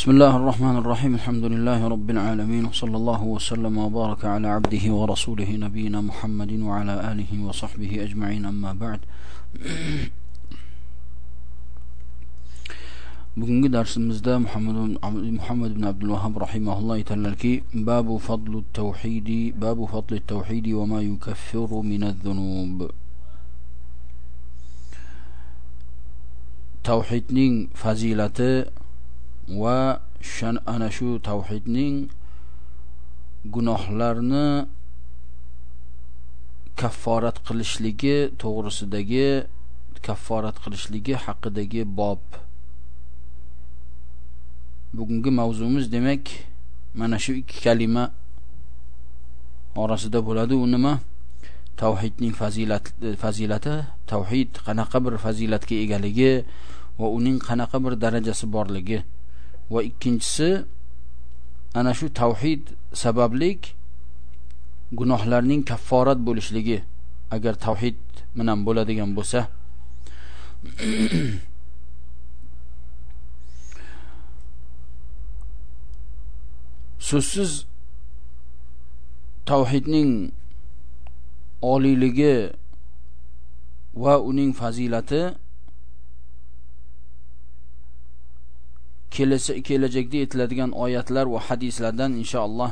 بسم الله الرحمن الرحيم الحمد لله رب العالمين وصلى الله وسلم وبارك على عبده ورسوله نبينا محمد وعلى آله وصحبه أجمعين أما بعد بكم درس المزدى محمد محمد بن عبد الوهاب رحمه الله تلالكي باب فضل التوحيد باب فضل التوحيد وما يكفر من الذنوب توحيد فزيلته va va ana shu tavhidning gunohlarni kafforat qilishligi to'g'risidagi kafforat qilishligi haqidagi bob. Bugungi mavzumiz demak mana shu ikki kalima orasida bo'ladi. U nima? Tavhidning fazilati fazilati tavhid qanaqa bir fazilatga egaligi va uning qanaqa bir darajasi borligi. Va ikkinchisi ana shu tavhid sabablik gunohlarning kafforat bo'lishligi. Agar tavhid bilan bo'ladigan bo'lsa. So'zsiz tavhidning oliyligi va uning fazilati kelajakda aytiladigan oyatlar va hadislardan inshaalloh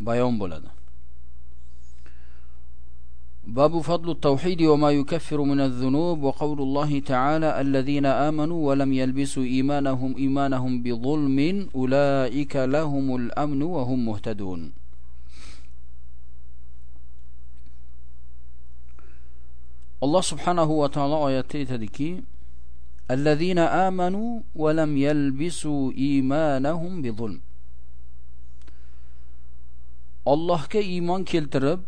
bayon bo'ladi باب فضل التوحيد وما يكفر من الذنوب وقول الله تعالى الذين آمنوا ولم يلبسوا إيمانهم إيمانهم بظلم أولئك لهم الأمن وهم مهتدون الله سبحانه وتعالى آياتي تدكي الذين آمنوا ولم يلبسوا إيمانهم بظلم Allohga iymon keltirib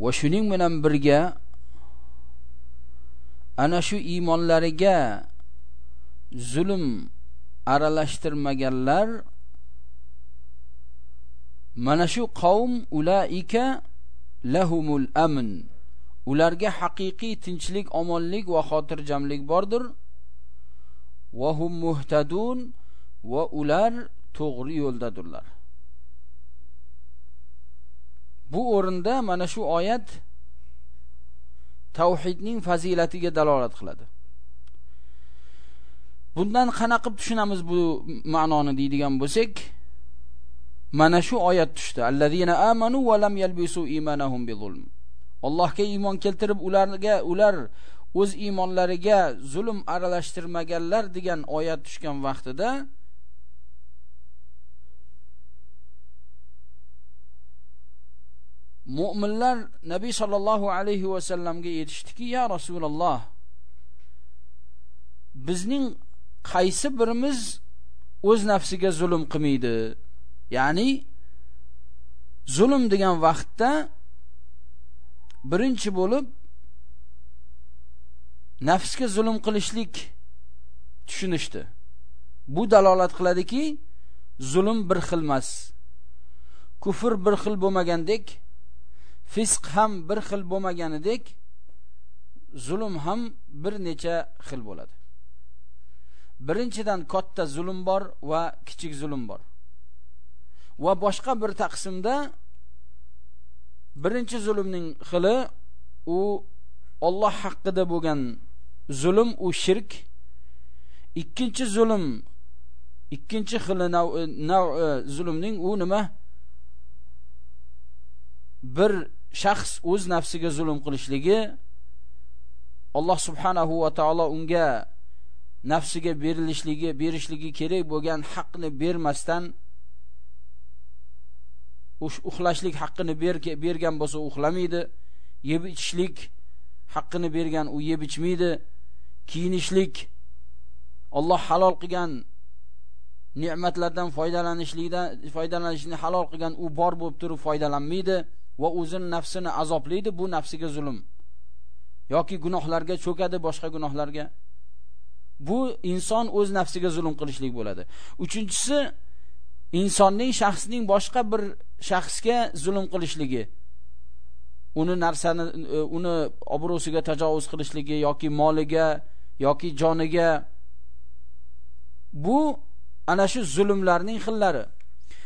va shuning bilan birga ana shu iymonlariga zulm aralashtirmaganlar mana shu qavm ulaika lahumul amn Ularga haqiqiy tinchlik omonlik va xotirjamlik bordir. Va hum muhtadun va ular to'g'ri yo'ldadirlar bu o'rinda mana shu oyat tavhidning fazilatiga dalolat qiladi. Bundan qanaqa qilib tushunamiz bu ma'noni deydigan bo'lsak mana shu oyat tushdi. Allazina amanu va lam yalbisu imanahum bizulm Allohga iymon keltirib ularga ular o'z iymonlariga zulm aralashtirmaganlar degan oyat tushgan vaqtida mu'minlar Nabiy sallallohu alayhi va sallamga yetishdiki, "Ya Rasululloh, bizning qaysi birimiz o'z nafsiga zulm qilmaydi?" Ya'ni zulm degan vaqtda birinchi bo'lib nafsga zulm qilishlik tushunishdi. Bu dalolat qiladiki, zulm bir xil emas. Kufr bir xil bo'lmagandek, fisq ham bir xil bo'lmaganidek, zulm ham bir necha xil bo'ladi. Birinchidan katta zulm bor va kichik zulm bor. Va boshqa bir taqsimda birinchi zulmning xili u Alloh haqida bo'lgan zulm u shirk. Ikkinchi zulm ikkinchi xili nav e, zulmning u nima? Bir shaxs o'z nafsiga zulm qilishligi. Alloh subhanahu va taolo unga nafsiga berilishligi berishligi kerak bo'lgan haqni bermasdan uxlashlik haqqini bergan bo'lsa uxlamaydi. Yeb ichishlik haqqini bergan u yeb ichmaydi. Kiyinishlik Alloh halol qilgan ne'matlardan foydalanishlikdan foydalanishni halol qilgan u bor bo'lib turib foydalanmaydi va o'zini nafsini azoblaydi bu nafsiga zulm. Yoki gunohlarga cho'kadi boshqa gunohlarga. Bu inson o'z nafsiga zulm qilishlik bo'ladi. Uchinchisi insonning shaxsning boshqa bir shaxsga zulm qilishligi uni narsani e, uni obro'siga tajovuz qilishligi yoki moliga yoki joniga bu ana shu zulmlarning xillari.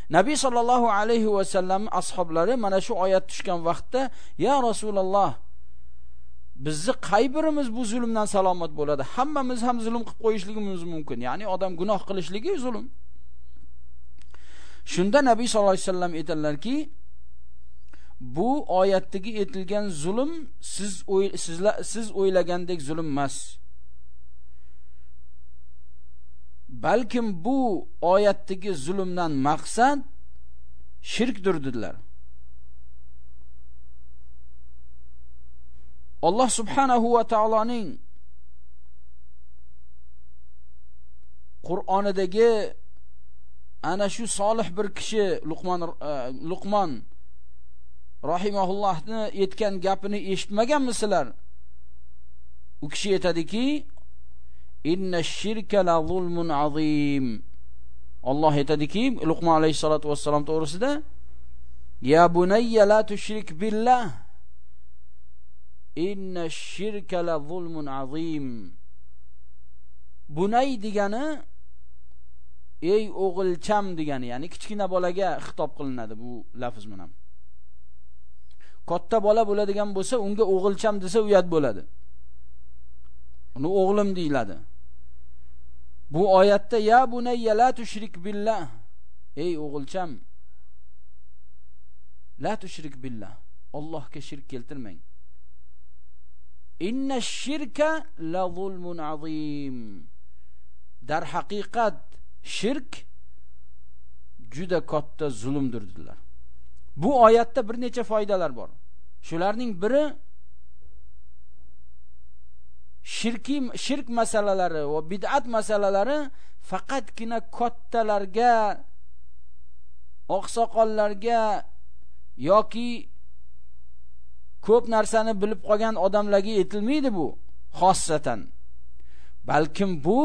Nabiy sollallohu alayhi vasallam ashablari mana shu oyat tushgan vaqtda ya rasululloh bizni qay birimiz bu zulmdan salomat bo'ladi? Hammamiz ham zulm qilib qo'yishligimiz mumkin. Ya'ni odam gunoh qilishligi zulm. Shunda nabiy sallallohu alayhi vasallam aytadilarki bu oyatdagi aytilgan zulm siz sizlar siz o'ylagandek zulm emas. Balkim bu oyatdagi zulmdan maqsad shirkdir dedilar. Alloh subhanahu va taoloning Qur'onidagi ana shu solih bir kishi Luqman e, Luqman rahimahullohni aytgan gapini eshitmaganmisizlar? U kishi aytadiki, inna shirka la zulmun azim. Alloh aytadiki, Luqman alayhisolatu vassalom to'g'risida, ya bunayya la tushrik billah inna shirka la zulmun azim bunay degani ey o'g'ilcham degani ya'ni kichkina bolaga xitob qilinadi bu lafz bilan. Katta bola bo'ladigan bo'lsa unga o'g'ilcham desa uyat bo'ladi. Uni o'g'lim deyiladi. Bu oyatda ya bunayya la tushrik billah. Ey o'g'ilcham la tushrik billah. Allohga shirk keltirmang. Inna shirka la zulmun azim. Dar haqiqat shirk juda katta zulmdir dedilar. Bu oyatda bir necha foydalar bor. Shularning biri shirki shirk masalalari va bid'at masalalari faqatgina kattalarga oqsoqollarga yoki ko'p narsani bilib qolgan odamlarga etilmaydi bu xossatan. Balkim bu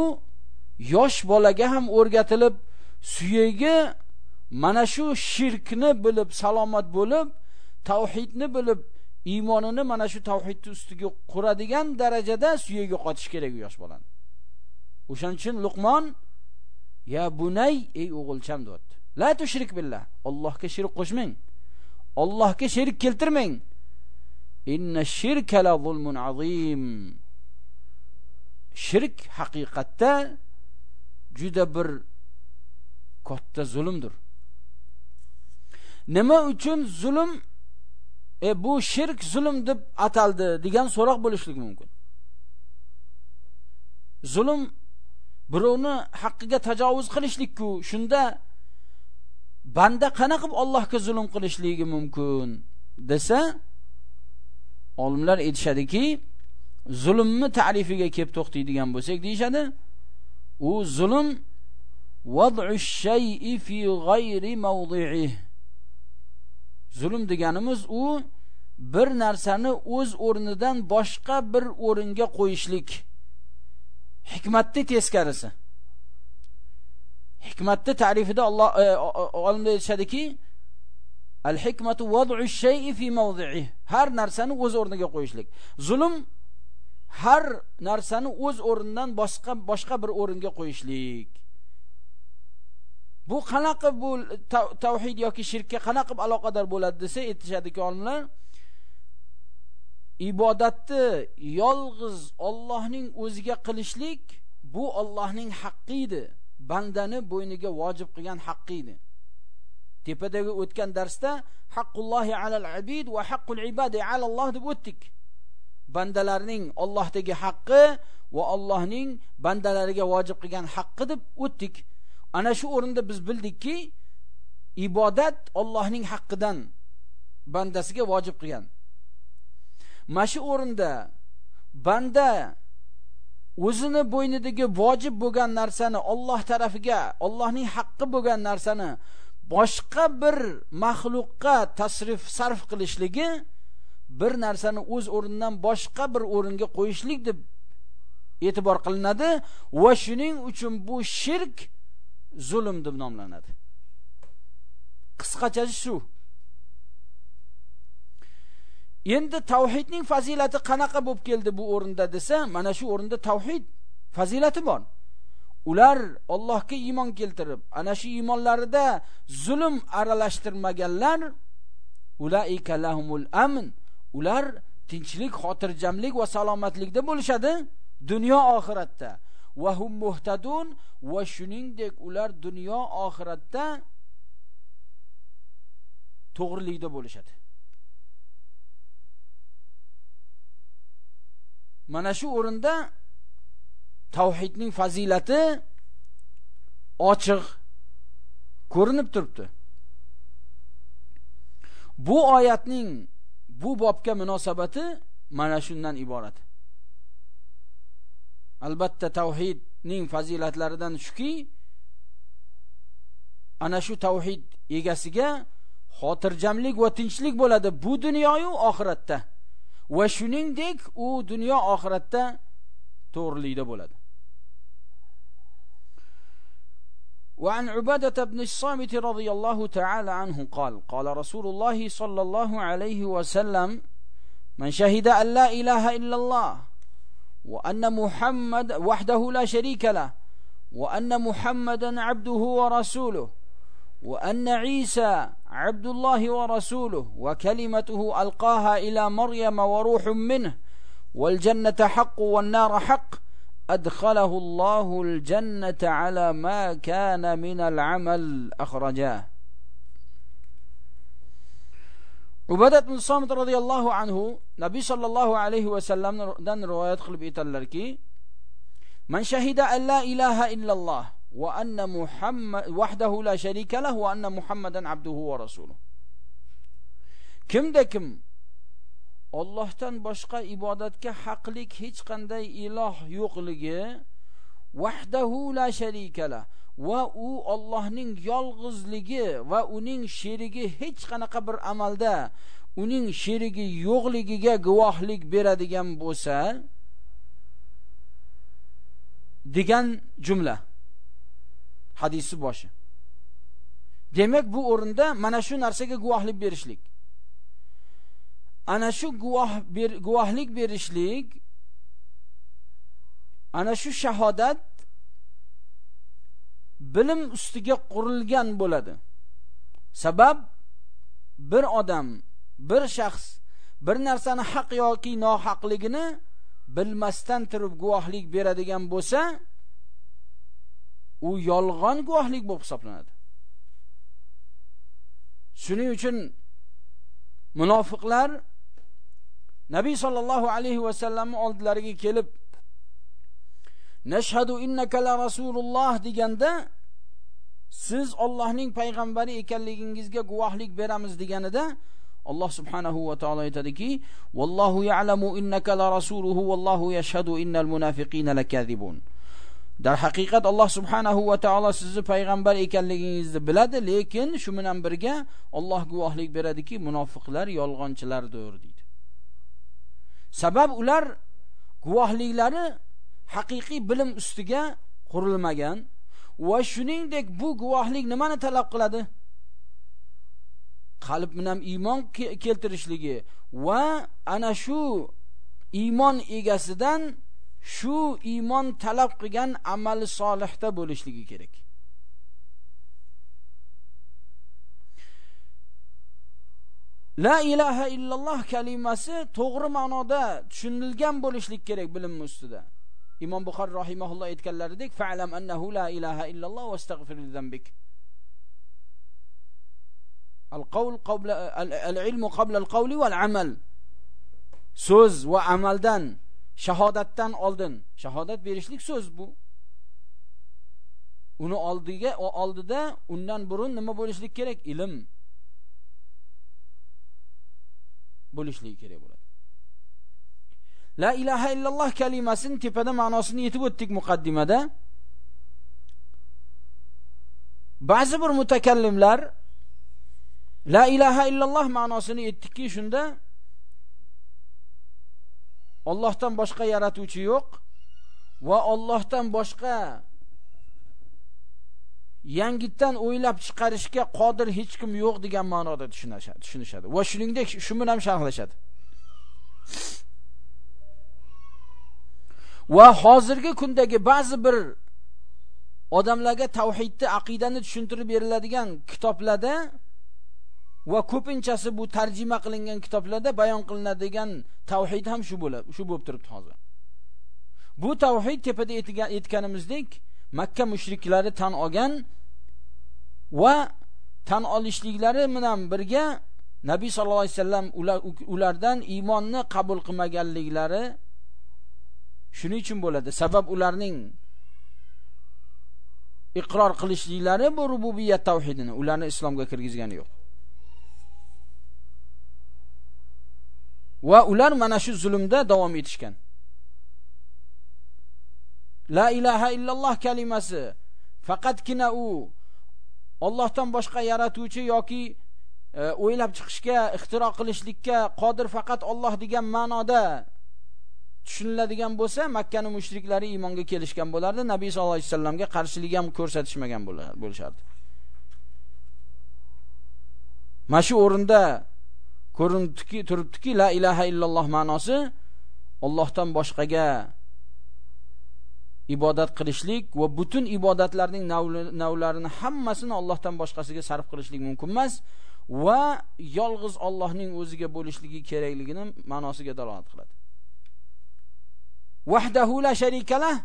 yosh bolaga ham o'rgatilib suyagi mana shu shirkni bilib salomat bo'lib tavhidni bilib iymonini mana shu tavhidni ustiga quradigan darajada suyagi qotish kerak yosh bolani. O'shaning uchun luqmon ya bunay ey o'g'ilcham deyapti. La tushrik billah allohga shirk qo'shmang allohga sherik keltirmang. Inna shirka la zulmun azim. Shirk haqiqatda juda bir katta zulmdir. Nima uchun zulm? E bu shirk zulm deb ataldi degan so'roq bo'lishligi mumkin. Zulm birovni haqqiga tajovuz qilishlikku shunda banda qanaqa qilib Allohga zulm qilishligi mumkin desa olimlar aytishadiki zulmni ta'rifiga kelib to'xtaydigan bo'lsak deyishadi. U zulm vad'u shay'i fi g'ayri mawdi'i zulm deganimiz u bir narsani o'z o'rnidan boshqa bir o'ringa qo'yishlik. Hikmatni teskarisi. Hikmatni ta'rifida Alloh e, olimlar aytishadiki al hikmatu vad'u shay'i fi mawdi'i har narsani o'z o'rniga qo'yishlik. Zulm har narsani o'z o'rnidan boshqa boshqa bir o'ringa qo'yishlik. Bu qanaqa bu tavhid yoki shirkka qanaqa aloqador bo'ladi desa aytishadiki olimlar ibodatni yolg'iz Allohning o'ziga qilishlik bu Allohning haqqi edi. Bandani bo'yniga vojib qilgan haqqi edi. Tepadagi o'tgan darsda haqqullohi alal abid va haqqul ibadi alalloh deb o'tdik. Bandalarning Allohdagi haqqi va Allohning bandalariga vojib qilgan haqqi deb o'tdik. Ana shu o'rinda biz bildikki ibodat Allohning haqqidan bandasiga vojib qilgan. Mana shu o'rinda banda o'zini bo'ynidagi vojib bo'lgan narsani Alloh tarafiga Allohning haqqi bo'lgan narsani boshqa bir maxluqqa tasrif sarf qilishligi bir narsani o'z o'rnidan boshqa bir o'ringa qo'yishlik deb e'tibor qilinadi va shuning uchun bu shirk zulm deb nomlanadi. Qisqachasi shu. Endi tavhidning fazilati qanaqa bo'lib keldi bu o'rinda desa mana shu o'rinda tavhid fazilati bor. Ular Allohga iymon keltirib ana shu iymonlarida zulm aralashtirmaganlar ulaika lahumul amn. Ular tinchlik xotirjamlik va salomatlikda bo'lishadi dunyo oxiratda. Va hum muhtadun va shuningdek ular dunyo oxiratda to'g'rilikda bo'lishadi. Mana shu o'rinda tavhidning fazilati ochiq ko'rinib turibdi. Bu oyatning bu bobga munosabati mana shundan iborat. Albatta tavhidning fazilatlaridan shuki ana shu tavhid egasiga xotirjamlik va tinchlik bo'ladi bu dunyoyu oxiratda. Va shuningdek u dunyo oxiratda to'g'rilikda bo'ladi. وعن عبادة بن الصامت رضي الله تعالى عنه قال قال رسول الله صلى الله عليه وسلم من شهد أن لا إله إلا الله وأن محمد وحده لا شريك له وأن محمدا عبده ورسوله وأن عيسى عبد الله ورسوله وكلمته ألقاها إلى مريم وروح منه والجنة حق والنار حق أدخله الله الجنة على ما كان من العمل. أخرجاه. عبادة بن صامت رضي الله عنه نبي صلى الله عليه وسلم دن رواية قلب إتلالك من شهد أن لا إله إلا الله وأن محمد وحده لا شريك له وأن محمدا عبده ورسوله. كم دكم Allohdan boshqa ibodatga haqlik hech qanday iloh yo'qligi vahdahu la sharikala va u Allohning yolg'izligi va uning sherigi hech qanaqa bir amalda uning sherigi yo'qligiga guvohlik beradigan bo'lsa degan jumla. Hadisi boshi. Demak bu o'rinda mana shu narsaga guvohlik berishlik. Ana shu guvoh bir, guvohlik berishlik ana shu shahodat bilim ustiga qurilgan bo'ladi. Sabab bir odam bir shaxs bir narsani haq yoki nohaqligini bilmasdan turib guvohlik beradigan bo'lsa u yolg'on guvohlik bo'lib hisoblanadi. Shuning uchun munofiqlar nabiy sollallohu alayhi vasallamni oldilariga kelib nashhadu innaka la rasululloh deganda siz Allohning payg'ambari ekanligingizga guvohlik beramiz deganida Alloh subhanahu va taolo aytadiki vallohu ya'lamu innaka la rasuluhu vallohu yashhadu innal munafiqina lakazibun dar haqiqat Alloh subhanahu va taolo sizni payg'ambar ekanligingizni biladi lekin shu bilan birga Alloh guvohlik beradiki munofiqlar yolg'onchilardir deydi. Sabab ular guvohliklari haqiqiy bilim ustiga qurilmagan va shuningdek bu guvohlik nimani talab qiladi? Qalb bilan iymon keltirishligi va ana shu iymon egasidan shu iymon talab qilgan amali solihda bo'lishligi kerak. La ilaha illalloh kalimasi to'g'ri ma'noda tushunilgan bo'lishlik kerak bilim ustida. Imom Buxoriy rahimahulloh aytganlaridek, fa'lam annahu la ilaha illalloh vastaghfir li Al-qawl qabla al-ilmu qabla al-qawli wal-amal. So'z va amaldan, shahodatdan oldin, shahodat berishlik so'z bu. Uni oldiga oldida undan burun nima bo'lishlik kerak? Ilm. Bo'lishligi kerak bo'ladi. La ilaha illalloh kalimasini tepada ma'nosini yetib o'tdik muqaddimada. Ba'zi bir mutakallimlar la ilaha illalloh ma'nosini aytdiki, shunda Allohdan boshqa yaratuvchi yo'q va Allohdan boshqa yangitdan o'ylab chiqarishga qodir hech kim yo'q degan ma'noda tushunishadi tushunishadi. Va shuningdek shu bilan ham sharhlashadi. Va hozirgi kundagi ba'zi bir odamlarga tavhidni aqidani tushuntirib beriladigan kitoblarda va ko'pinchasi bu tarjima qilingan kitoblarda bayon qilinadigan tavhid ham shu bo'lib shu bo'lib turibdi hozir. Bu tavhid tepada aytganimizdek makka mushriklari tan olgan va tan olishliklari bilan birga nabiy sallallohu alayhi vasallam ulardan iymonni qabul qilmaganliklari shuning uchun bo'ladi. Sabab ularning iqror qilishliklari bu rububiyat tavhidini ularni islomga kirgizgani yo'q. Va ular mana shu zulmda davom etishgan. La ilaha illalloh kalimasi. Faqatgina u. Allohdan boshqa yaratuvchi yoki e, o'ylab chiqishga, ixtiro qilishlikka qodir faqat Alloh degan ma'noda tushuniladigan bo'lsa Makka mushriklari iymonga kelishgan bo'lardi, Nabiy sollallohu alayhi vasallamga qarshilik ham ko'rsatishmagan bo'lishardi. Mana shu o'rinda ko'rinibdiki, turibdiki la ilaha illalloh ma'nosi Allohdan boshqaga ibodat qilishlik va butun ibodatlarning navlarini hammasini Allohdan boshqasiga sarf qilishlik mumkin emas va yolg'iz Allohning o'ziga bo'lishligi kerakligini ma'nosiga dalolat qiladi. Wahdahu la sharikalah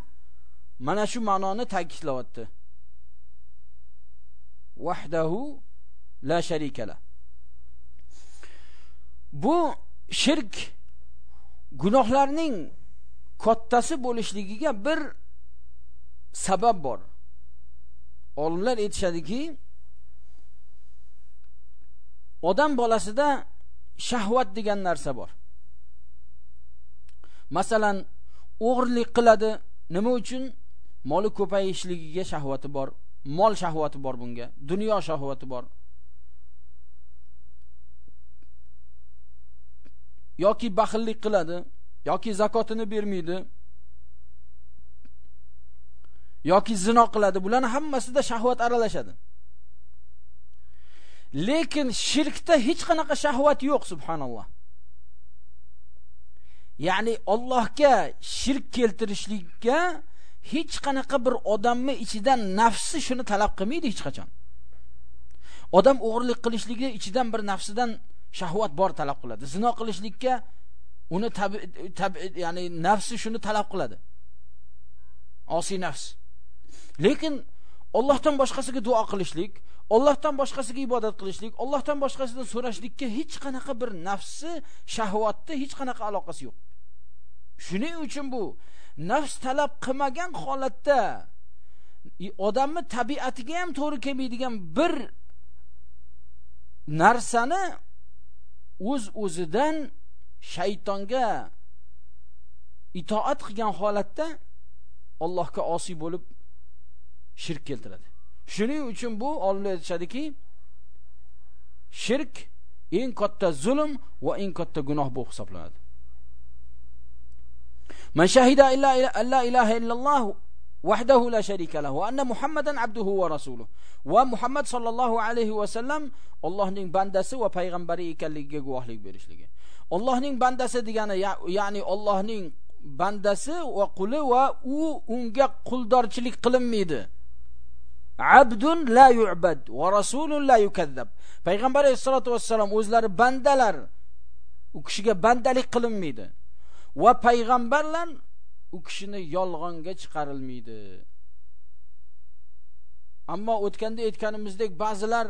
mana shu ma'noni ta'kidlayapti. Wahdahu la sharikalah. Bu shirk gunohlarning kattasi bo'lishligiga bir sabab bor. Olimlar aytishadiki odam bolasida shahvat degan narsa bor. Masalan o'g'irlik qiladi nima uchun? Moli ko'payishligiga shahvati bor mol shahvati bor bunga dunyo shahvati bor. Yoki baxillik qiladi yoki zakotini bermaydi yoki zino qiladi. Bularning hammasida shahvat aralashadi. Lekin shirkda hech qanaqa shahvat yo'q subhanalloh. Ya'ni Allohga shirk keltirishlikka hech qanaqa bir odamni ichidan nafsi shuni talab qilmaydi hech qachon. Odam o'g'irlik qilishlikda ichidan bir nafsidan shahvat bor talab qiladi. Zino qilishlikka uni tabi, tabi ya'ni nafsi shuni talab qiladi. Osiy nafs. Lekin Allohdan boshqasiga duo qilishlik, Allohdan boshqasiga ibodat qilishlik, Allohdan boshqasidan so'rashlikka hech qanaqa bir nafsi, shahvatda hech qanaqa aloqasi yo'q. Shuning uchun bu nafs talab qilmagan holatda odamni tabiatiga ham to'g'ri kelmaydigan bir narsani o'z o'zidan shaytonga itoat qilgan holatda Allohga osiy bo'lib shirk keltiradi shuning uchun bu olimlar aytishadiki shirk eng katta zulm va eng katta gunoh bo'lib hisoblanadi man shahida illa la ilaha illalloh وحده لا شريك له وأن محمدا عبده ورسوله ومحمد صلى الله عليه وسلم Allohning bandasi va payg'ambari ekanligiga guvohlik berishligi. Allohning bandasi degani ya'ni Allohning bandasi va quli va u unga quldorchilik qilinmaydi. Abdun la yu'bad va rasulun la yukazzab. Payg'ambar alayhisolatu vassalom o'zlari bandalar u kishiga bandalik qilinmaydi. Va payg'ambarlar u kishini yolg'onga chiqarilmaydi. Ammo o'tganda aytganimizdek ba'zilar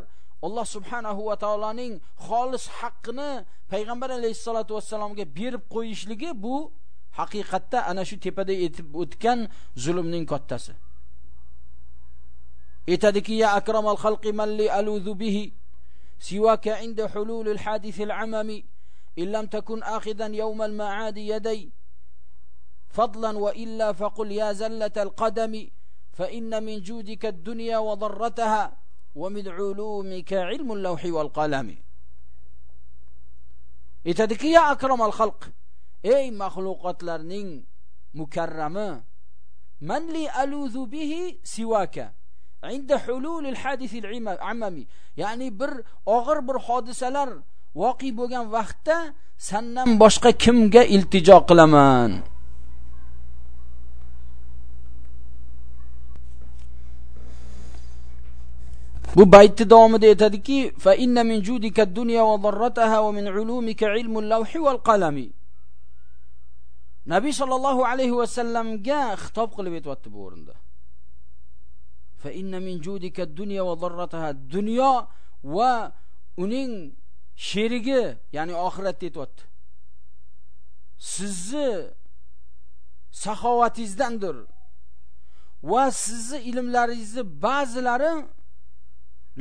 Alloh subhanahu va taoloning xolis haqqini payg'ambar alayhisolatu vassalomga berib qo'yishligi bu haqiqatda ana shu tepada aytib o'tgan zulmning kattasi إتدكي يا أكرم الخلق من لي ألوذ به؟ سواك عند حلول الحادث العمم إن لم تكن آخذا يوم المعاد يدي. فضلا وإلا فقل يا زلة القدم فإن من جودك الدنيا وضرتها ومن علومك علم اللوح والقلم. إتدكي يا أكرم الخلق أي مخلوقات لرنين مكرمة من لي ألوذ به سواك؟ inda hululil hadisil amami ya'ni bir og'ir bir hodisalar voqi bo'lgan vaqtda sandan boshqa kimga iltijo qilaman? Bu baytni davomida aytadiki fa inna min judika dunya va zarrataha va min ulumika ilmul lawhi wal qalami nabiy sallallohu alayhi va sallamga xitob qilib aytyapti bu o'rinda. Fa inna min judika dunya va darrataha dunyo va uning sherigi ya'ni oxiratda aytibdi sizni saxovatingizdandir va sizni ilmlaringizni ba'zilari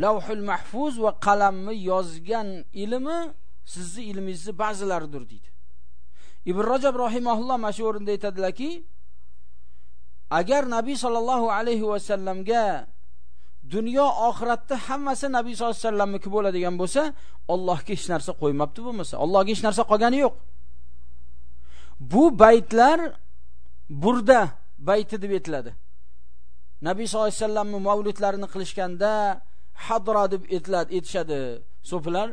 lavhul mahfuz va qalamni yozgan ilmi sizni ilmingizni ba'zilaridir deydi ibn rajab rahimahulloh mana shu o'rinda aytadilarki agar nabiy sollallohu alayhi vasallamga dunyo oxiratda hammasi nabiy sollallohu alayhi vasallamniki bo'ladigan bo'lsa Allohga hech narsa qo'ymabdi bo'lmasa Allohga hech narsa qolgani yo'q. Bu baytlar burda bayti deb aytiladi nabiy sollallohu alayhi vasallamni mavludlarini qilishganda hadra deb aytiladi aytishadi so'filar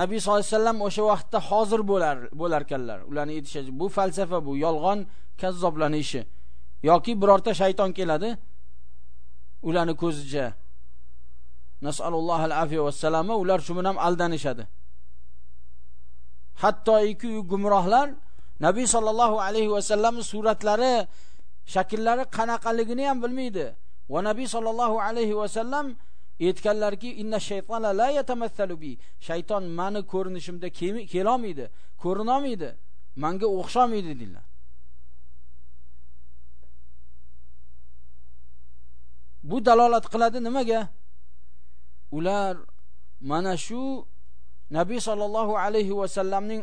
nabiy sollallohu alayhi vasallam o'sha vaqtda hozir bo'lar bo'lar ekanlar ularni aytishicha bu falsafa bu yolg'on kazzoblarning ishi. Yoki birorta shayton keladi ularni ko'zicha nasallallohu al-afiya vassalama ular shu bilan aldanishadi. Hattoiki gumrohlar nabiy sollallohu alayhi vasallam suratlari shakllari qanaqaligini ham bilmaydi. Va nabiy sollallohu alayhi vasallam aytganlarki inna shaytona la yatamassalu bi. Shayton mani ko'rinishimda kelolmaydi ko'rinolmaydi manga o'xshamaydi dedilar. Bu dalolat qiladi nimaga? Ular mana shu nabiy sollallohu alayhi vasallamning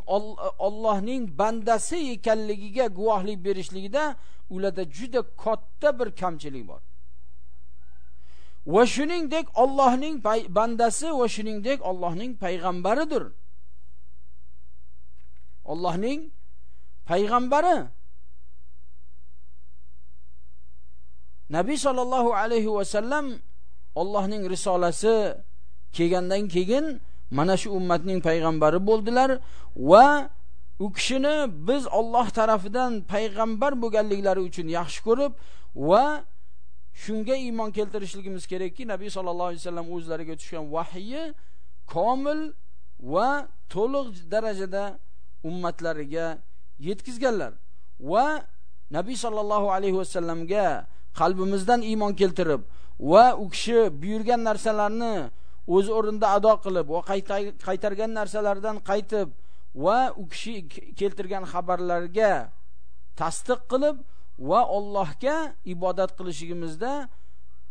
Allohning bandasi ekanligiga guvohlik berishligida ularda juda katta bir kamchilik bor. Va shuningdek Allohning bandasi va shuningdek Allohning payg'ambaridir. Allohning payg'ambari. Nabiy sallallohu alayhi va sallam Allohning risolasi kelgandan keyin mana shu ummatning payg'ambari bo'ldilar va u kishini biz Alloh tarafidan payg'ambar bo'lganliklari uchun yaxshi ko'rib va shunga iymon keltirishligimiz kerakki nabiy sallallohu alayhi vasallam o'zlariga tushgan vahiyi komil va to'liq darajada ummatlariga yetkazganlar. Va nabiy sallallohu alayhi vasallamga qalbimizdan iymon keltirib va u kishi buyurgan narsalarni o'z o'rnida ado qilib va qaytargan narsalardan qaytib va u kishi keltirgan xabarlarga tasdiq qilib va Allohga ibodat qilishligimizda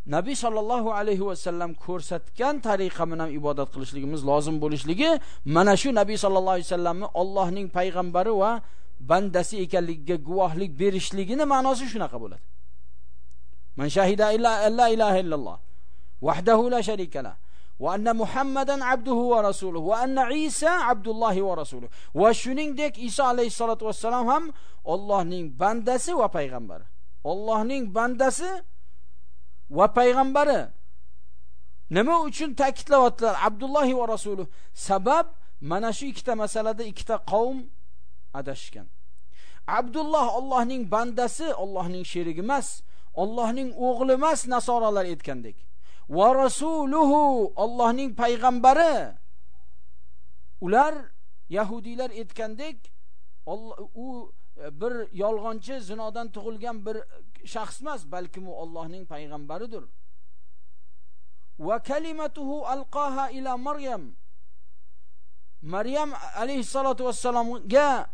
Nabiy sallallohu alayhi va sallam ko'rsatgan tariqa bilan ibodat qilishligimiz lozim bo'lishligi mana shu Nabiy sallallohu alayhi vasallamni Allohning payg'ambari va bandasi ekanligiga guvohlik berishligini ma'nosi shunaqa bo'ladi. Man shahida illa la ilaha illalloh wahdahu la sharika lahu va anna muhammadan abduhu va rasuluhu. Va anna isa abdullohi va rasuluhu va shuningdek iso alayhissalotu vassalam ham Allohning bandasi va payg'ambari. Allohning bandasi va payg'ambari. Nima uchun ta'kidlayaptilar abdullohi va rasuluhu sabab mana shu ikkita masalada ikkita qavm adashgan. Abdulloh Allohning bandasi Allohning sherigi emas Allohning o'g'li emas nasoralar aytgandek. Va rasuluhu Allohning payg'ambari. Ular yahudiylar aytgandek u e, bir yolg'onchi zinodan tug'ilgan bir shaxs emas balki u Allohning payg'ambaridir. Va kalimatuhu alqaha ila maryam. Maryam alayhissalatu vassalomga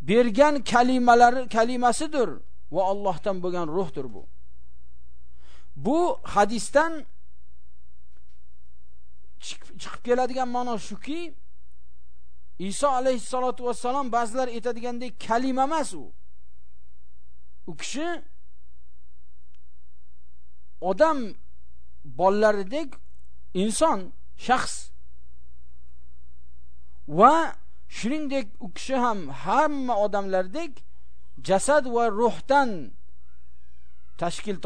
bergan kalimalari kalimasidir va Allohdan bo'lgan ruhdir bu. Bu hadisdan chiqib keladigan ma'no shuki Iso alayhissalotu vassalom ba'zilar aytadigandek kalima emas u. U kishi odam bolalaridek inson shaxs. Va shuningdek u kishi ham hamma odamlardek jasad va ruhdan tashkil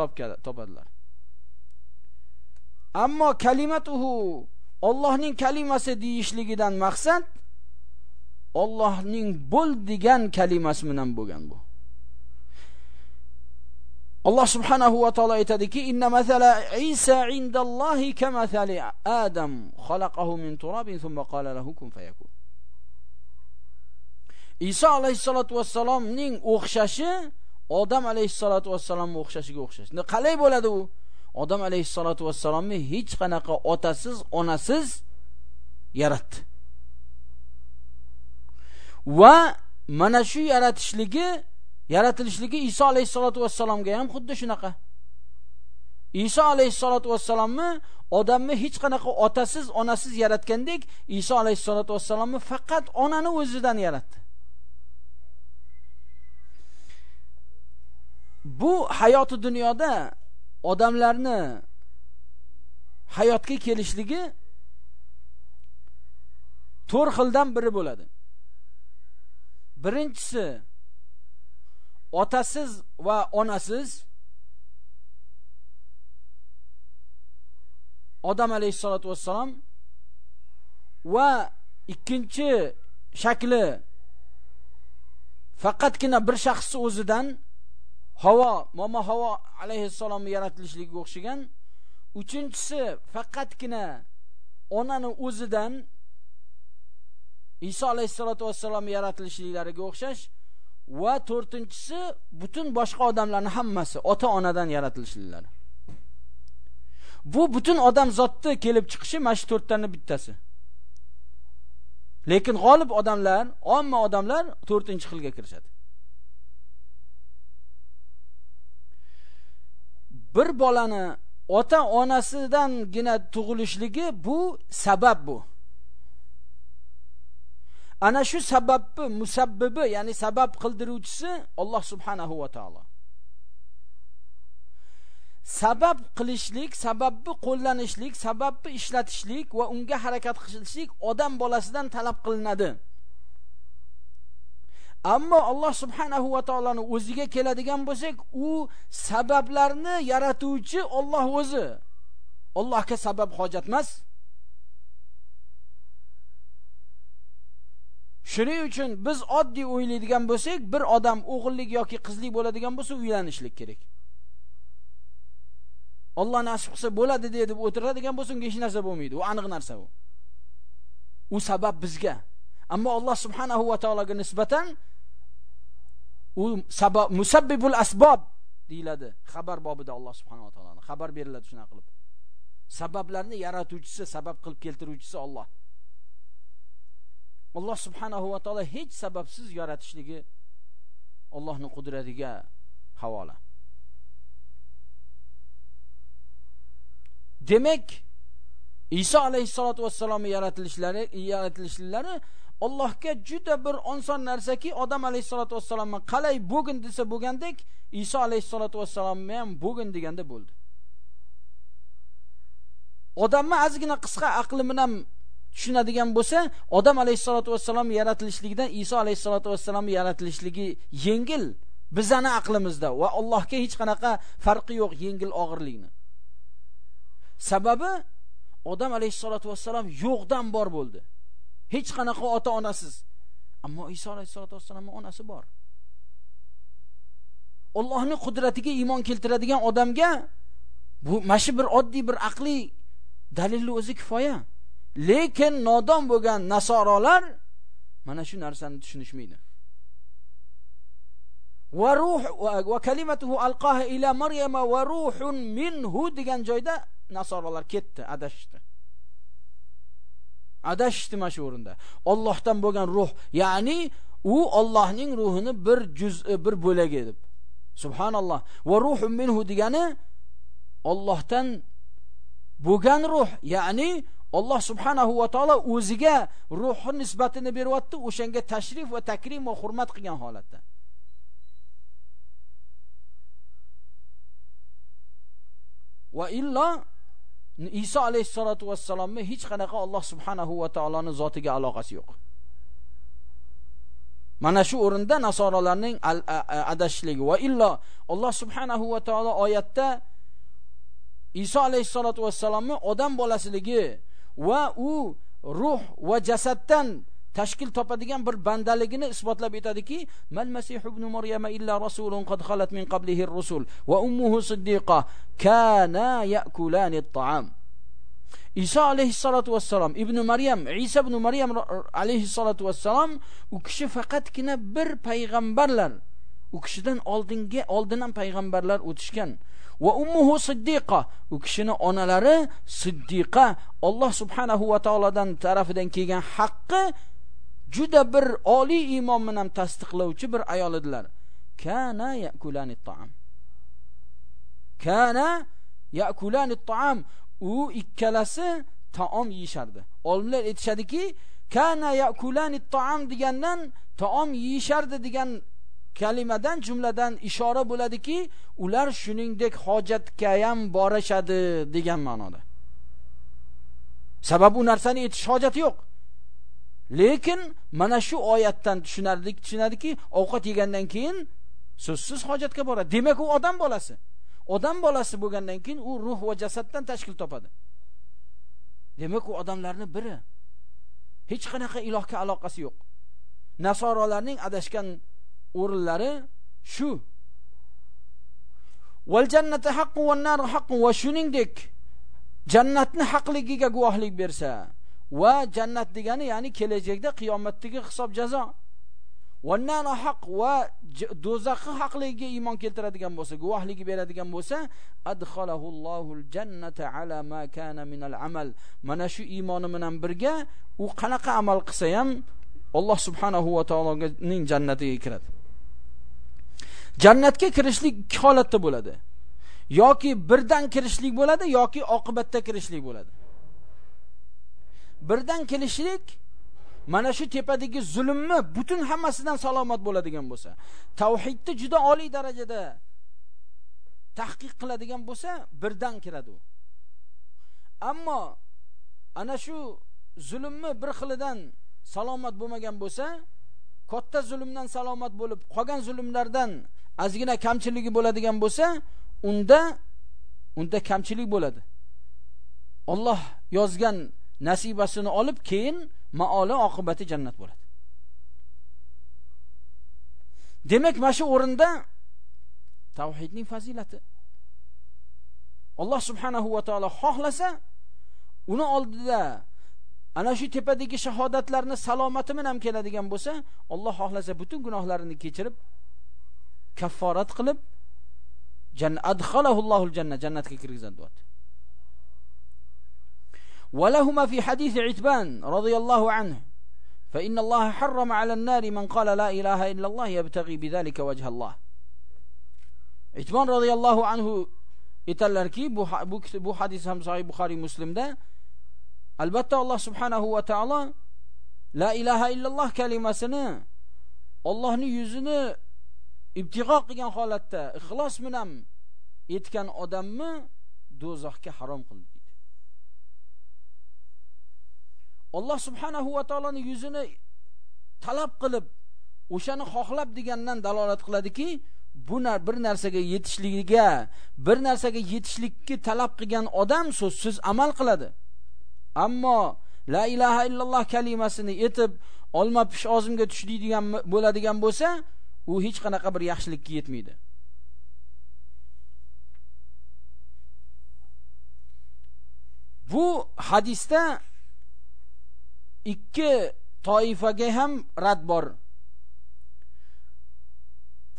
topadilar. Ammo kalimatuhu Allohning kalimasi deyishligidan maqsad Allohning bo'l degan kalimasi bilan bo'lgan bu alloh subhanahu va taolo aytadiki inna masala isa indallohi kamathali adam xalaqahu min turabin thumma qala lahu kun fayakun Isa alayhisolatu vassalomning o'xshashi odam alayhisolatu vassalomning o'xshashiga o'xshash. Endi qalay bo'ladi u? Odam alayhissalotu vassalomni hech qanaqa otasiz, onasiz yaratdi. Va mana shu yaratishligi yaratilishligi Iso alayhissalotu vassalomga ham xuddi shunaqa. Iso alayhissalotu vassalomni odamni hech qanaqa otasiz, onasiz yaratgandek, Iso alayhissalotu vassalomni faqat onani o'zidan yaratdi. Bu hayoti dunyoda odamlarni hayotga kelishligi to'rt xildan biri bo'ladi. Birinchisi otasiz va onasiz odam alayhissalotu vassalom va ikkinchi shakli faqatgina bir shaxsni o'zidan havo momo havo alayhissalomni yaratilishligiga o'xshagan. Uchinchisi faqatgina onani o'zidan Iso alayhisolatu vassalom yaratilishliklariga o'xshash va to'rtinchisi butun boshqa odamlarning hammasi ota onadan yaratilishliklari bu butun odam zotni kelib chiqishi mana shu to'rttaning bittasi. Lekin g'olib odamlar omma odamlar to'rtinchi xilga kirishadi. Bir bolani ota onasidangina tug'ilishligi bu sabab bu. Ana shu sababni musabbibi ya'ni sabab qildiruvchisi Alloh subhanahu va taolo. Sabab qilishlik sababni qo'llanishlik sababni ishlatishlik va unga harakat qilishlik odam bolasidan talab qilinadi. Ammo Alloh subhanahu va taoloni o'ziga keladigan bo'lsak u sabablarni yaratuvchi Alloh o'zi Allohga sabab hojat emas Shuning uchun biz oddiy o'ylaydigan bo'lsak, bir odam o'g'illik yoki qizlik bo'ladigan bo'lsa, uylanishlik kerak. Alloh nasib qilsa bo'ladi deb o'tiradigan bo'lsa, unga hech narsa bo'lmaydi. U aniq narsa u. U sabab bizga. Ammo Alloh subhanahu va taologa nisbatan u sabab musabbibul asbob deyiladi. Xabar bobida Alloh subhanahu va taoloni xabar beriladi shuna qilib. Sabablarni yaratuvchisi, sabab qilib keltiruvchisi Alloh. Alloh subhanahu va taolo hech sababsiz yaratishligi Allohning qudratiga havola. Demak, Iso alayhissalotu vassalomning yaratilishlari, yaratilishlari Allohga juda bir oson narsaki, odam alayhisolatu vassalomni qalay bo'lgin desa bo'lgandek, Iso alayhisolatu vassalomni ham bo'lgin deganda bo'ldi. Odamni ozgina qisqa aqli bilan tushunadigan bo'lsa, odam alayhisolatu vassalom yaratilishligidan Iso alayhisolatu vassalom yaratilishligi yengil bizani aqlimizda va Allohga hech qanaqa farqi yo'q yengil og'irlikni. Sababi odam alayhisolatu vassalom yo'qdan bor bo'ldi. Hech qanaqa ota-onasiz. Ammo Iso alayhisolatu vassalomning onasi bor. Allohning qudratiga iymon keltiradigan odamga bu mashi bir oddiy bir aqliy dalilni o'zi kifoya. lekin nodon bo'lgan nasorolar mana shu narsani tushunishmaydi va ruh va kalimatuhu alqaha ila maryama va ruhun minhu degan joyda nasorolar ketdi adashdi adashdi mana shu o'rinda Allohdan bo'lgan ruh ya'ni u Allohning ruhini bir juz'i e, bir bo'lagi deb. Subhanalloh. Va ruhun minhu degani Allohdan bo'lgan ruh ya'ni Alloh subhanahu va taolo o'ziga ruhi nisbatini beryapti, o'shanga tashrif va takrim va hurmat qilgan holatda. Va illa Iso alayhisolatu vassalomni hech qanaqa Alloh subhanahu va taoloning zotiga aloqasi yo'q. Mana shu o'rinda nasoralarning adashishligi va illo Alloh subhanahu va taolo oyatda Iso alayhisolatu vassalomni odam bolasiligi va u ruh va jasaddan tashkil topadigan bir bandaligini isbotlab aytadiki mal masih ibn maryama illa rasulun qad khalat min qablihi ar-rusul va ummuhu siddiqa kana ya'kulani at-ta'am. Isa alayhissalatu vassalam ibn Maryam Isa ibn Maryam alayhissalatu vassalam u kishi faqatgina bir payg'ambarlar u kishidan oldingi oldin ham payg'ambarlar o'tishgan. Va ummuhu siddiqa u kishini onalari siddiqa Alloh subhanahu va taolodan tarafidan kelgan haqqi juda bir oliy iymon bilan tasdiqlovchi bir ayol edilar. Kana yakulani taam. Kana yakulani taam. U ikkalasi taom yeyishardi. Olimlar aytishadiki kana yakulani taam degandan taom yeyishardi degan kalimadan jumladan ishora bo'ladiki ular shuningdek hojatga ham borishadi degan ma'noda. Sabab u narsani aytish hojati yo'q. Lekin mana shu oyatdan tushunardik tushunadiki ovqat yegandan keyin so'zsiz hojatga boradi. Demak u odam bolasi. Odam bolasi bo'lgandan keyin u ruh va jasaddan tashkil topadi. Demak u odamlarni biri. Hech qanaqa ilohga aloqasi yo'q. Nasorolarning adashgan o'rinlari shu. Val jannati haqqun wan naru haqqun va shuningdek jannatni haqligiga guvohlik bersa va jannat degani ya'ni kelajakda qiyomatdagi hisob jazo. Vannana haq va do'zaxni haqligiga iymon keltiradigan bo'lsa guvohligi beradigan bo'lsa adxalahullohul jannata ala ma kana minal amal. Mana shu iymoni bilan birga u qanaqa amal qilsa ham Alloh subhanahu va taoloning jannatiga kiradi. Jannatga kirishlik ikki holatda bo'ladi. Yoki birdan kirishlik bo'ladi yoki oqibatda kirishlik bo'ladi. Birdan kelishlik mana shu tepadagi zulmni butun hammasidan salomat bo'ladigan bo'lsa tavhidni juda oliy darajada tahqiq qiladigan bo'lsa birdan kiradi u. Ammo ana shu zulmni bir xilidan salomat bo'lmagan bo'lsa katta zulmdan salomat bo'lib qolgan zulmlardan ozgina kamchiligi bo'ladigan bo'lsa unda unda kamchilik bo'ladi. Alloh yozgan nasibasini olib keyin maoli oqibati jannat bo'ladi. Demak mana shu o'rinda tavhidning fazilati. Alloh subhanahu va taolo xohlasa uni oldida ana shu tepadagi shahodatlarni salomati bilan keladigan bo'lsa Alloh xohlasa butun gunohlarini kechirib kafforat qilib jannat adkhalahu Allohul janna jannatga kirgizadi deyapti. ولهما في حديث عتبان رضي الله عنه. فإن الله حرم على النار من قال لا إله إلا الله يبتغي بذلك وجه الله. عتبان رضي الله عنه يتلر كي بو حديث هم صحيح بخاري مسلم ده. البتة الله سبحانه وتعالى لا إله إلا الله كلمة سنة. الله نيزنا ابتغاق يان خالتا إخلاص منام. يتكن أدم دوزخ كحرام قلد alloh subhanahu va taoloni yuzini talab qilib o'shani xohlab degandan dalolat qiladiki bu bir narsaga yetishligiga bir narsaga yetishlikka talab qilgan odam so'zsiz amal qiladi. Ammo la ilaha illalloh kalimasini aytib olma pish ozimga tushdigan bo'ladigan bo'lsa u hech qanaqa bir yaxshilikka yetmaydi. Bu hadisda ikki toifaga ham rad bor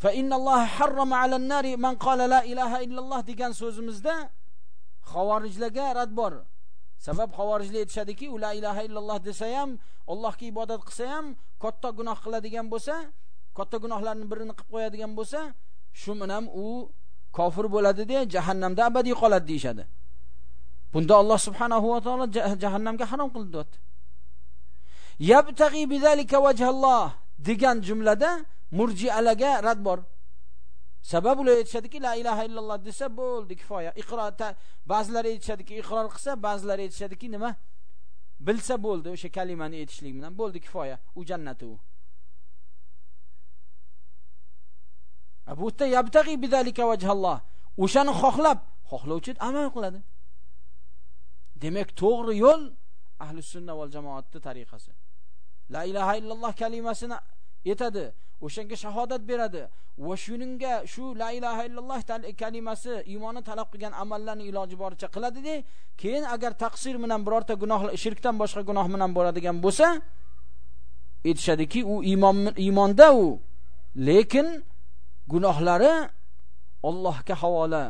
fa innalloha harrama alan nari man qala la ilaha illalloh degan so'zimizda xavorijlarga rad bor sabab xavorijlar aytishadiki u la ilaha illalloh desa ham allohga ibodat qilsa ham katta gunoh qiladigan bo'lsa katta gunohlarni birini qilib qo'yadigan bo'lsa shu bilan u kofir bo'ladi de jahannamda abadiy qoladi deyshadi. Bunda Alloh subhanahu va taolo jahannamga harom qildi deyapti. Yabtag'i bizalika vajhalloh degan jumlada murjialaga rad bor. Sabab ular aytishadiki la ilaha illalloh desa bo'ldi, kifoya. Iqror ba'zilar aytishadiki iqror qilsa, ba'zilar aytishadiki nima? Bilsa bo'ldi, o'sha kalimani aytishlik bilan bo'ldi, kifoya. U jannati u. bu yerda yabtag'i bizalika vajhalloh o'shani xohlab xohlovchi amal qiladi demak to'g'ri yo'l ahli sunna val jamoatning tariqasi la ilaha illalloh kalimasini aytadi o'shanga shahodat beradi. Va shuningga shu la ilaha illalloh kalimasi iymonni talab qilgan amallarni iloji boricha qiladida keyin agar taqsir bilan birorta gunoh shirkdan boshqa gunoh bilan bo'ladigan bo'lsa aytishadiki u iymon iymonda u. Lekin gunohlari Allohga havola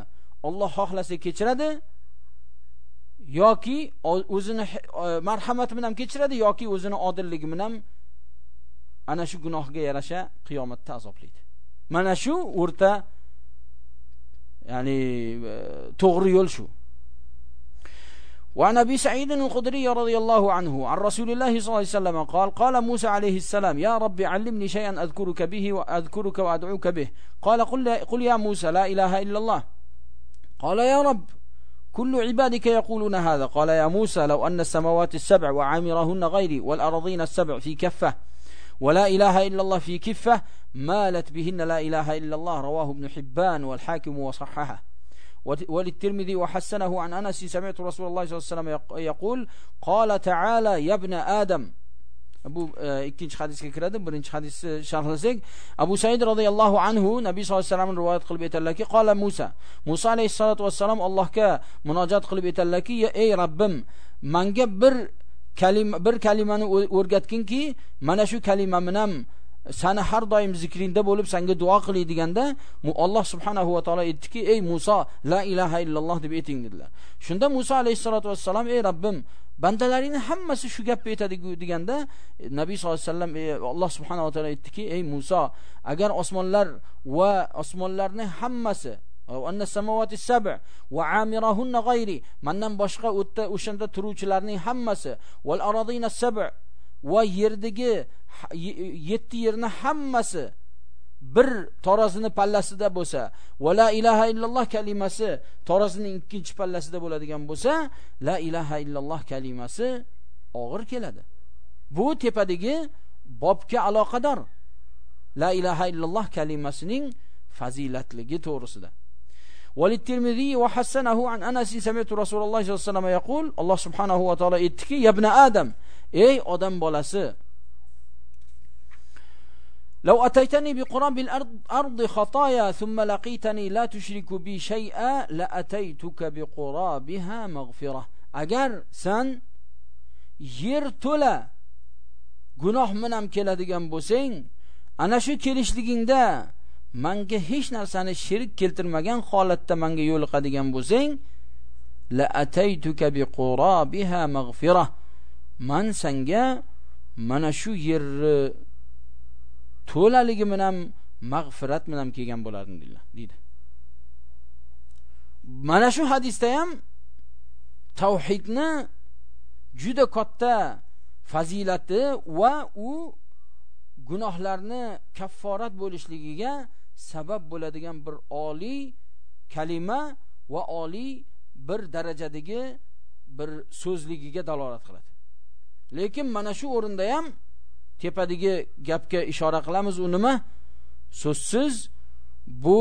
Alloh xohlasa kechiradi yoki o'zini marhamati bilan kechiradi yoki o'zini odilligi bilan ana shu gunohga yarasha qiyomatda azoblaydi mana shu o'rta ya'ni e, to'g'ri yo'l shu وعن ابي سعيد الخدري رضي الله عنه عن رسول الله صلى الله عليه وسلم قال قال موسى عليه السلام يا رب علمني شيئا اذكرك به واذكرك وادعوك به قال قل, قل يا موسى لا اله الا الله قال يا رب كل عبادك يقولون هذا. قال يا موسى لو أن السماوات السبع وعامرهن غيري والأرضين السبع في كفة ولا إله إلا الله في كفة مالت بهن لا إله إلا الله. رواه ابن حبان والحاكم وصححه. وللترمذي وحسنه عن أنس سمعت رسول الله صلى الله عليه وسلم يقول قال تعالى يا ابن آدم bu e, ikkinchi hadisga kiradi. Birinchi hadisni sharhlasak abu said roziyallohu anhu nabiy sallallohu alayhi vasallam rivoyat qilib aytadilarki qola musa. Muso alayhissalotu vassalom allohga munojat qilib aytadilarki ey robbim manga bir kalima bir kalimani o'rgatginki mana shu kalima bilan sani har doim zikringda bo'lib senga duo qiladiyganda Alloh subhanahu va taolo aytdiki ey Musa la ilaha illalloh deb ayting dedilar. Shunda Musa alayhissalotu vassalam ey Rabbim bandalaringni hammasi shu gapni aytadi deganda e, nabiy sollallohu alayhi vasallam e, Alloh subhanahu va taolo aytdiki ey Musa agar osmonlar va osmonlarni hammasi e, anna samawati sab' va amirahunna g'ayri mendan boshqa o'tda o'shanda turuvchilarning hammasi val aradina sab' va yerdagi yetti yerni hammasi bir tarozini pallasida bo'lsa va la ilaha illalloh kalimasi tarozining ikkinchi pallasida bo'ladigan bo'lsa la ilaha illalloh kalimasi og'ir keladi bu tepadagi bobga aloqador la ilaha illalloh kalimasining fazilatligi to'g'risida وللترمذي وحسنه عن أنس سمعت رسول الله صلى الله عليه وسلم يقول الله سبحانه وتعالى aytdiki ya ibn adam ey odam bolasi لو أتيتني بقراب الأرض خطايا ثم لقيتني لا تشرك بي شيئا لأتيتك بقرابها مغفرة agar sen yer to'la gunoh bilan keladigan bo'lsang ana shu kelishligingda menga hech narsani shirk keltirmagan holatda menga yo'liqadigan bo'lsang la ataytuka biqurabiha maghfira man senga mana shu yerni to'laligi bilan mag'firat bilan kelgan bo'lardim deydilar deydi. Mana shu hadisda ham tavhidni juda katta fazilati va u gunohlarni kafforat bo'lishligiga sabab bo'ladigan bir oliy kalima va oliy bir darajadagi bir so'zligiga dalolat qiladi. Lekin mana shu o'rinda ham tepadagi gapga ishora qilamiz. U nima? So'zsiz bu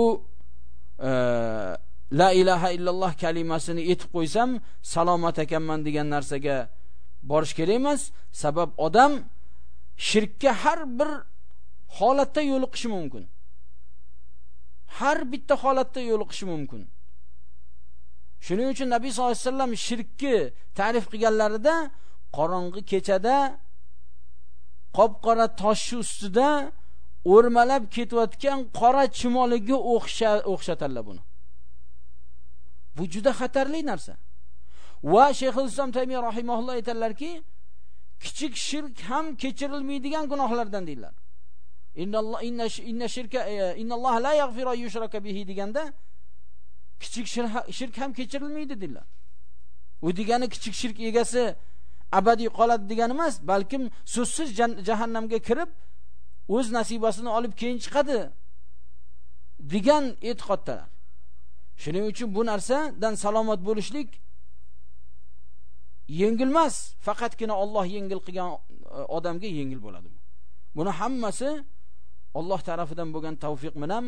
e, la ilaha illalloh kalimasini aytib qo'ysam salomat ekanman degan narsaga borish kerak emas. Sabab odam shirkka har bir holatda yo'liqishi mumkin. Har bitta holatda yo'liqishi mumkin. Shuning uchun nabiy sollallohu alayhi vasallam shirkni ta'rif qilganlarida qorong'i kechada qop qora toshni ustida o'rmalab ketayotgan qora chumoliga o'xshatadilar buni. Bu juda xatarli narsa. Va shayxul islom taymiya rahimahulloh aytadilarki kichik shirk ham kechirilmaydigan gunohlardan deydilar. Inna shirka e, innalloh la yaghfiru yushraka bihi deganda kichik shirk ham kechirilmaydi deydilar. U degani kichik shirk egasi abadiy qoladi degani emas balkim so'zsiz jahannamga kirib o'z nasibasini olib keyin chiqadi degan e'tiqoddalar. Shuning uchun bu narsadan salomat bo'lishlik yengilmas faqatgina Alloh yengil qilgan e, odamga yengil bo'ladi buni hammasi Alloh tarafidan bo'lgan tavfiq bilan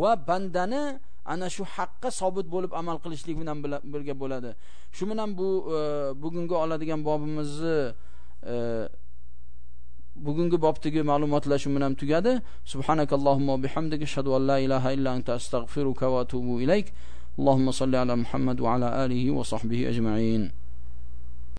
va bandani ana shu haqqa sobit bo'lib amal qilishlik bilan birga bo'ladi. Shu bilan bu e, bugungi oladigan bobimizni e, bugungi bobdagi ma'lumotlar shu bilan tugadi. Subhanakallohumma bihamdika ashhadu an la ilaha illa anta astag'firuka va atubu ilayk. Allohumma salli ala muhammad va ala alihi va sahbihi ajma'in.